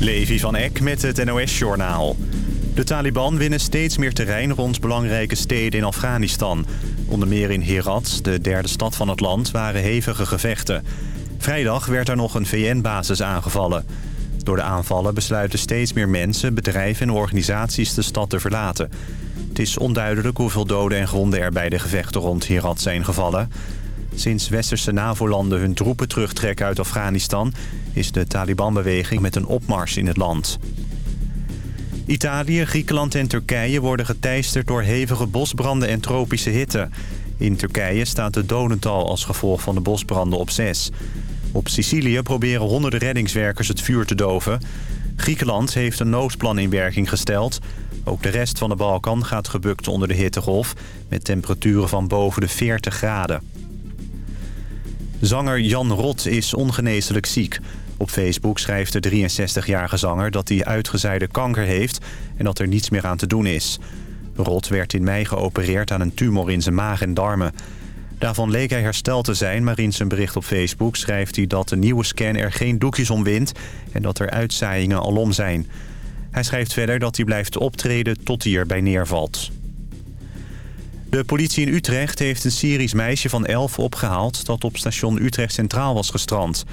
Levi van Eck met het NOS-journaal. De Taliban winnen steeds meer terrein rond belangrijke steden in Afghanistan. Onder meer in Herat, de derde stad van het land, waren hevige gevechten. Vrijdag werd er nog een VN-basis aangevallen. Door de aanvallen besluiten steeds meer mensen, bedrijven en organisaties de stad te verlaten. Het is onduidelijk hoeveel doden en gewonden er bij de gevechten rond Herat zijn gevallen. Sinds westerse NAVO-landen hun troepen terugtrekken uit Afghanistan... is de Taliban-beweging met een opmars in het land. Italië, Griekenland en Turkije worden geteisterd door hevige bosbranden en tropische hitte. In Turkije staat het dodental als gevolg van de bosbranden op zes. Op Sicilië proberen honderden reddingswerkers het vuur te doven. Griekenland heeft een noodplan in werking gesteld. Ook de rest van de Balkan gaat gebukt onder de hittegolf... met temperaturen van boven de 40 graden. Zanger Jan Rot is ongeneeslijk ziek. Op Facebook schrijft de 63-jarige zanger dat hij uitgezaaide kanker heeft... en dat er niets meer aan te doen is. Rot werd in mei geopereerd aan een tumor in zijn maag en darmen. Daarvan leek hij hersteld te zijn, maar in zijn bericht op Facebook schrijft hij dat de nieuwe scan er geen doekjes om wint... en dat er uitzaaiingen alom zijn. Hij schrijft verder dat hij blijft optreden tot hij erbij neervalt. De politie in Utrecht heeft een Syrisch meisje van 11 opgehaald... dat op station Utrecht Centraal was gestrand.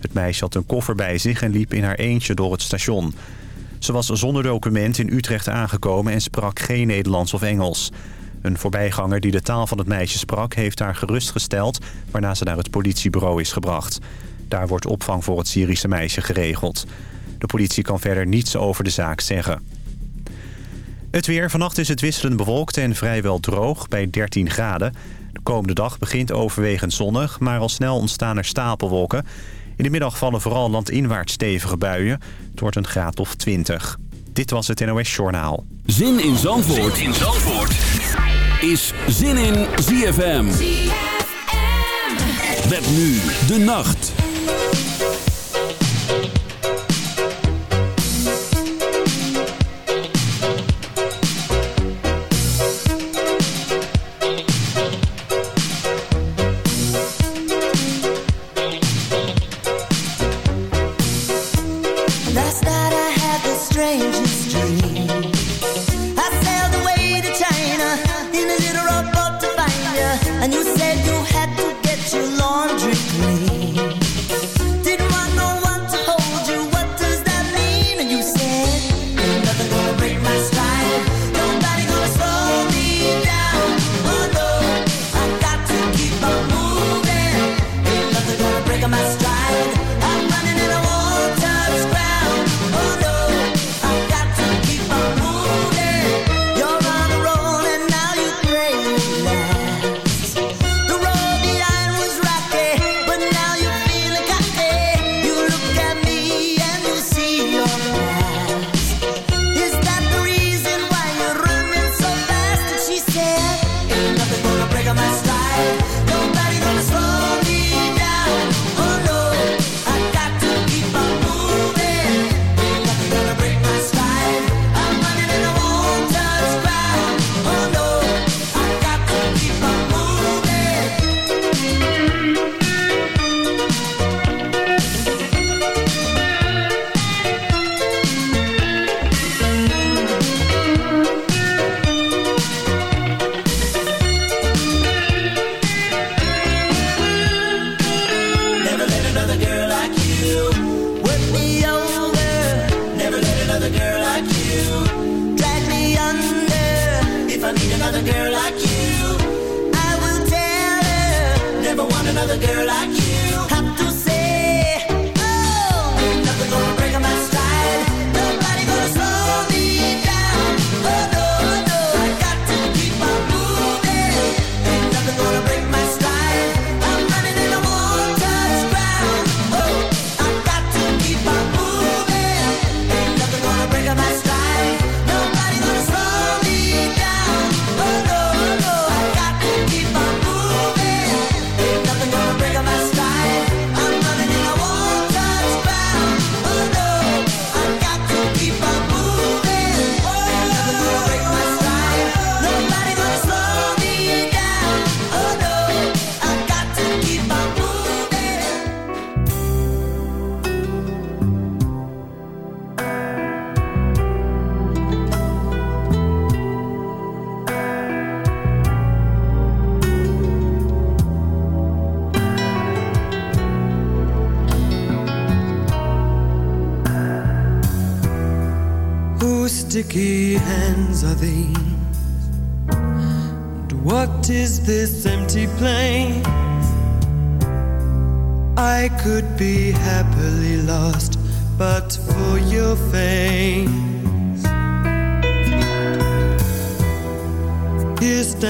Het meisje had een koffer bij zich en liep in haar eentje door het station. Ze was zonder document in Utrecht aangekomen en sprak geen Nederlands of Engels. Een voorbijganger die de taal van het meisje sprak heeft haar gerustgesteld... waarna ze naar het politiebureau is gebracht. Daar wordt opvang voor het Syrische meisje geregeld. De politie kan verder niets over de zaak zeggen. Het weer. Vannacht is het wisselend bewolkt en vrijwel droog bij 13 graden. De komende dag begint overwegend zonnig, maar al snel ontstaan er stapelwolken. In de middag vallen vooral landinwaarts stevige buien. Het wordt een graad of 20. Dit was het NOS Journaal. Zin in Zandvoort, zin in Zandvoort. is Zin in ZFM. ZFM. Met nu de nacht.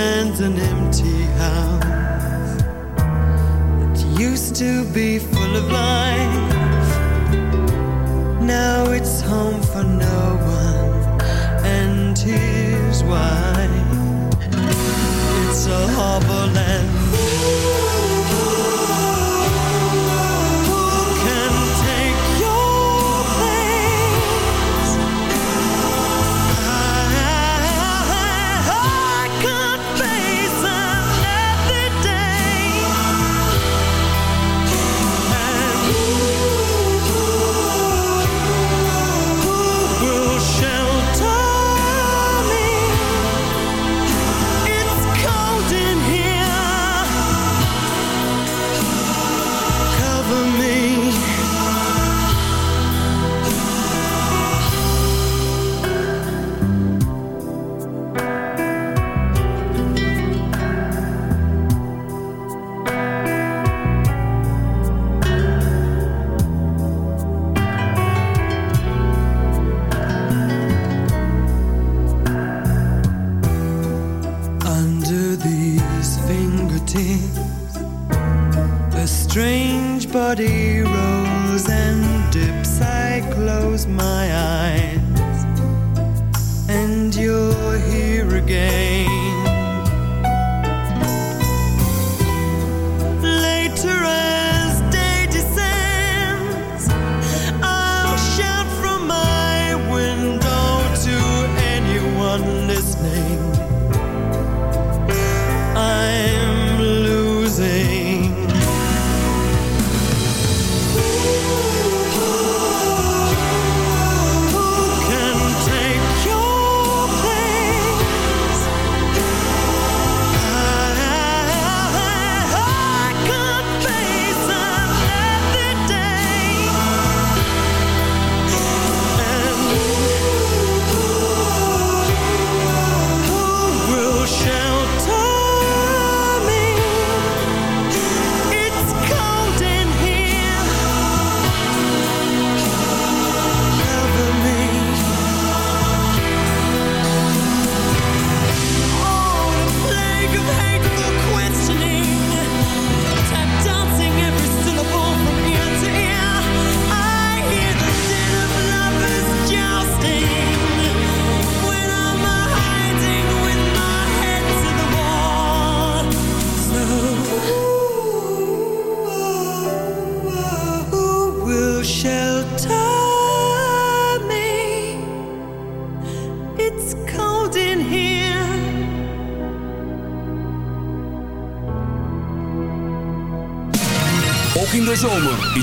Stands an empty house that used to be full of life. Now it's home for no one, and here's why. It's a harbor land is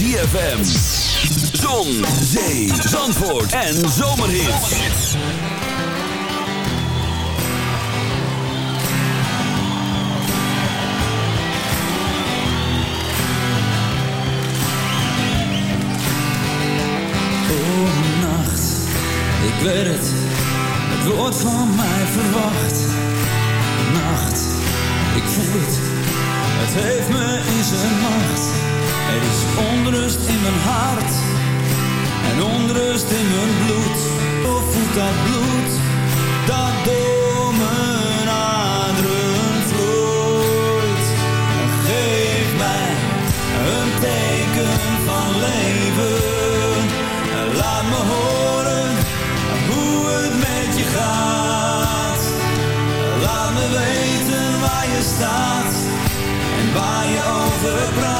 ZFM. Zon, zee, zandvoort en zomerhits. Oh, nacht, ik weet het, het wordt van mij verwacht. Nacht, ik voel het, het heeft me in zijn macht. Er is onrust in mijn hart en onrust in mijn bloed. Of voelt dat bloed dat door mijn aderen vloeit. Geef mij een teken van leven. Laat me horen hoe het met je gaat. Laat me weten waar je staat en waar je over praat.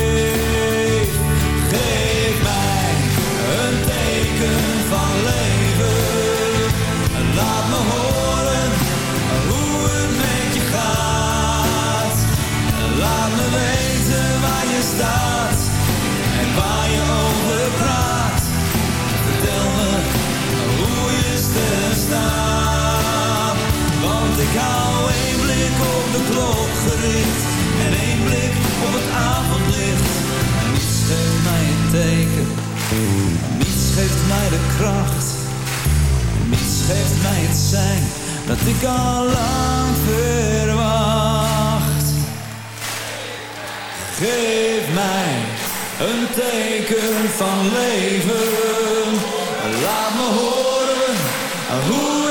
en waar je over praat. Vertel me hoe je staat. Want ik hou één blik op de klok gericht en één blik op het avondlicht. Niets geeft mij een teken, niets geeft mij de kracht. Niets geeft mij het zijn dat ik al lang verwacht. Geef mij een teken van leven. Laat me horen hoe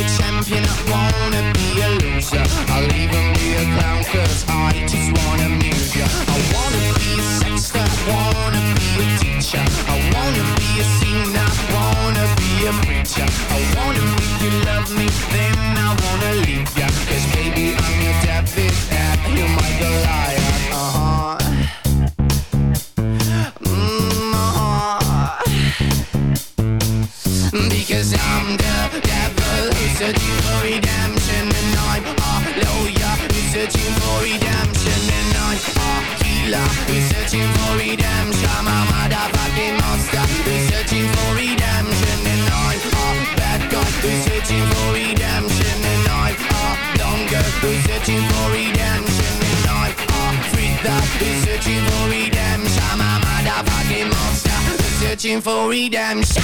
a champion, I wanna be a loser. I'll even be a clown cause I just wanna amuse ya. I wanna be a sexter, I wanna be a teacher. I wanna be a singer, I wanna be a preacher. I searching for redemption.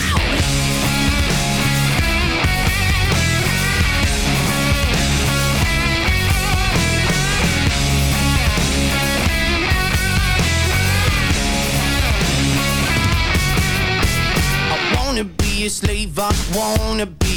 I wanna be a slave, I wanna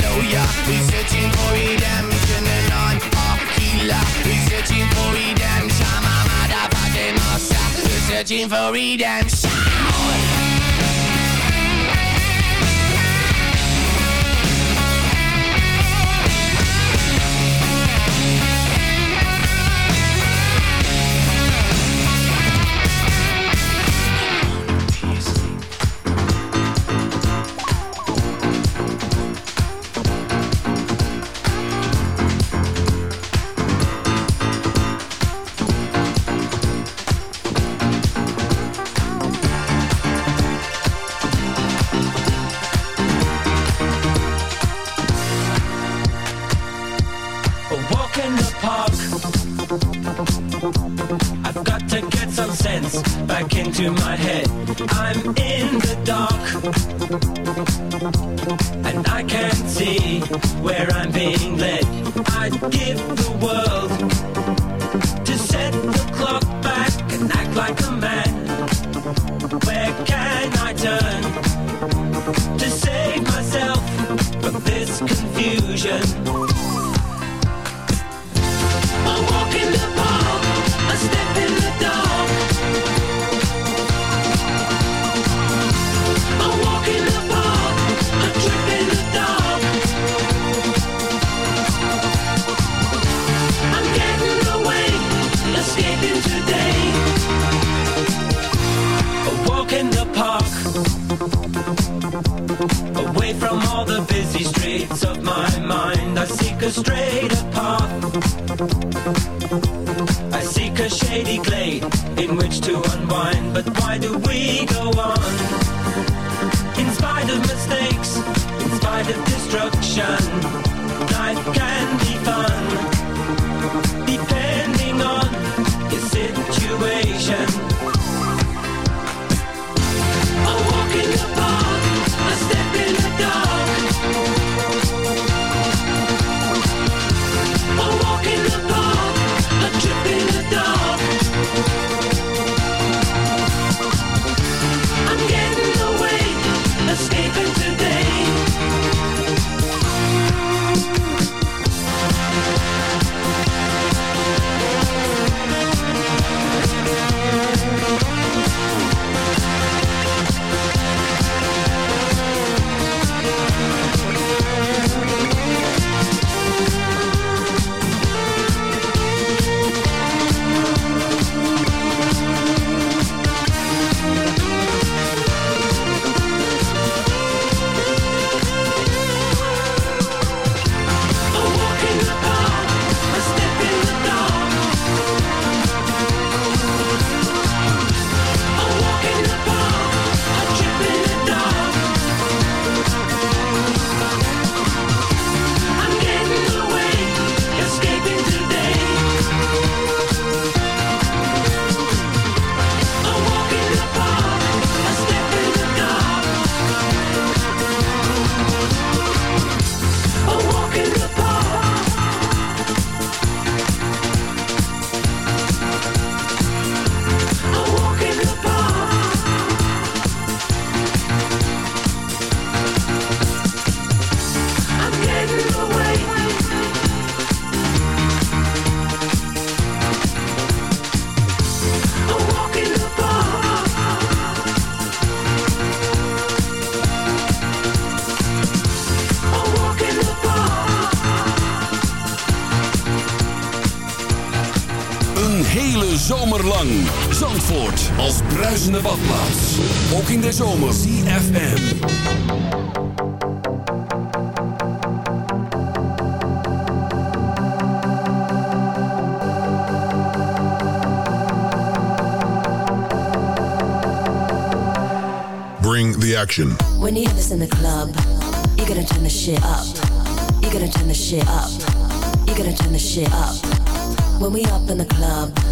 lawyer, who's searching for redemption And I'm a healer, who's searching for redemption I'm a motherfucking monster, who's searching for redemption hele zomer lang. Zandvoort als bruisende badplaats. Ook in de zomer. ZFM. Bring the action. When you have this in the club, you're gonna turn the shit up. You're gonna turn the shit up. You're gonna turn the shit up. When we up in the club,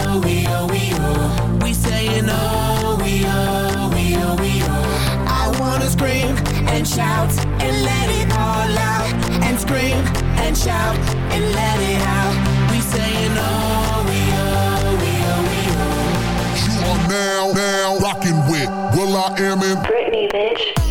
now, now rocking with will.i.am in Britney, bitch.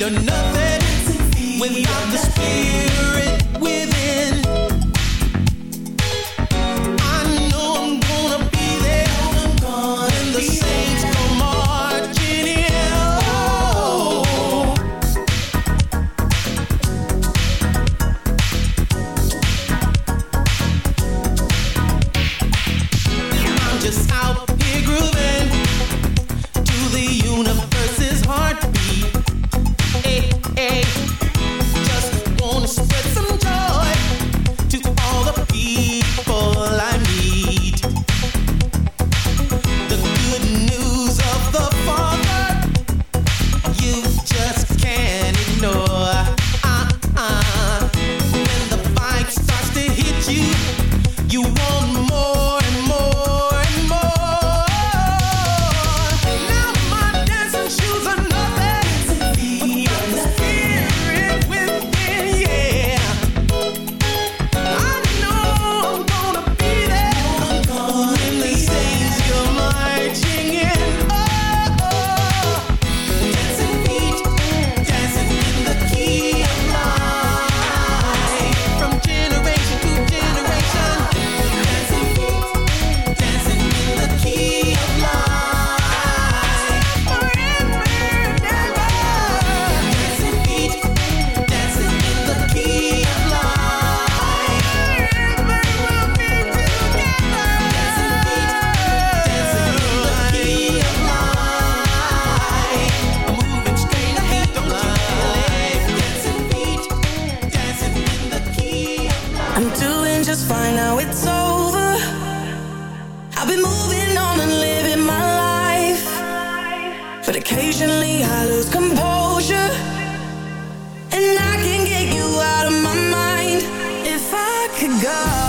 You're nothing without the doing just fine, now it's over. I've been moving on and living my life. But occasionally I lose composure. And I can get you out of my mind. If I could go.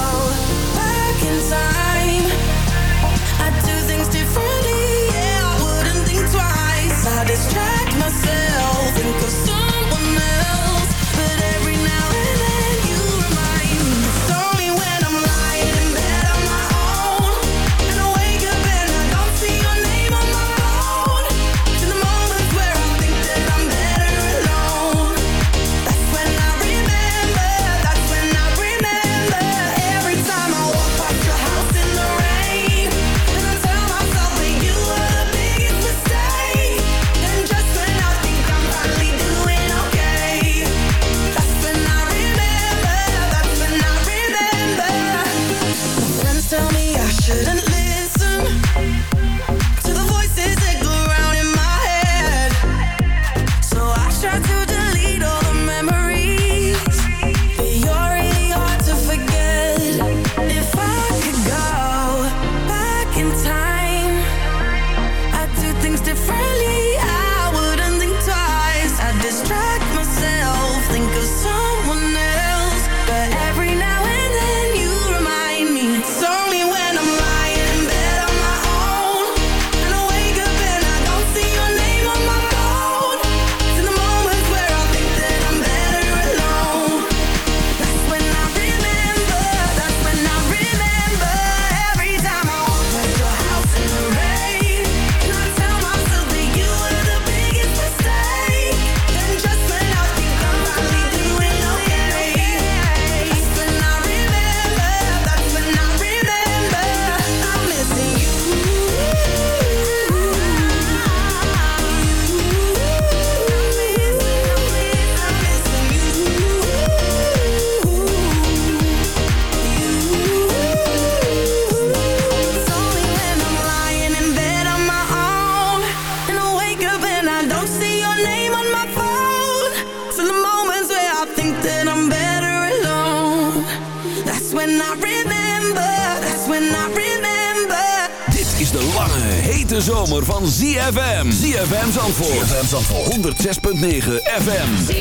Zandvoort 106.9 FM.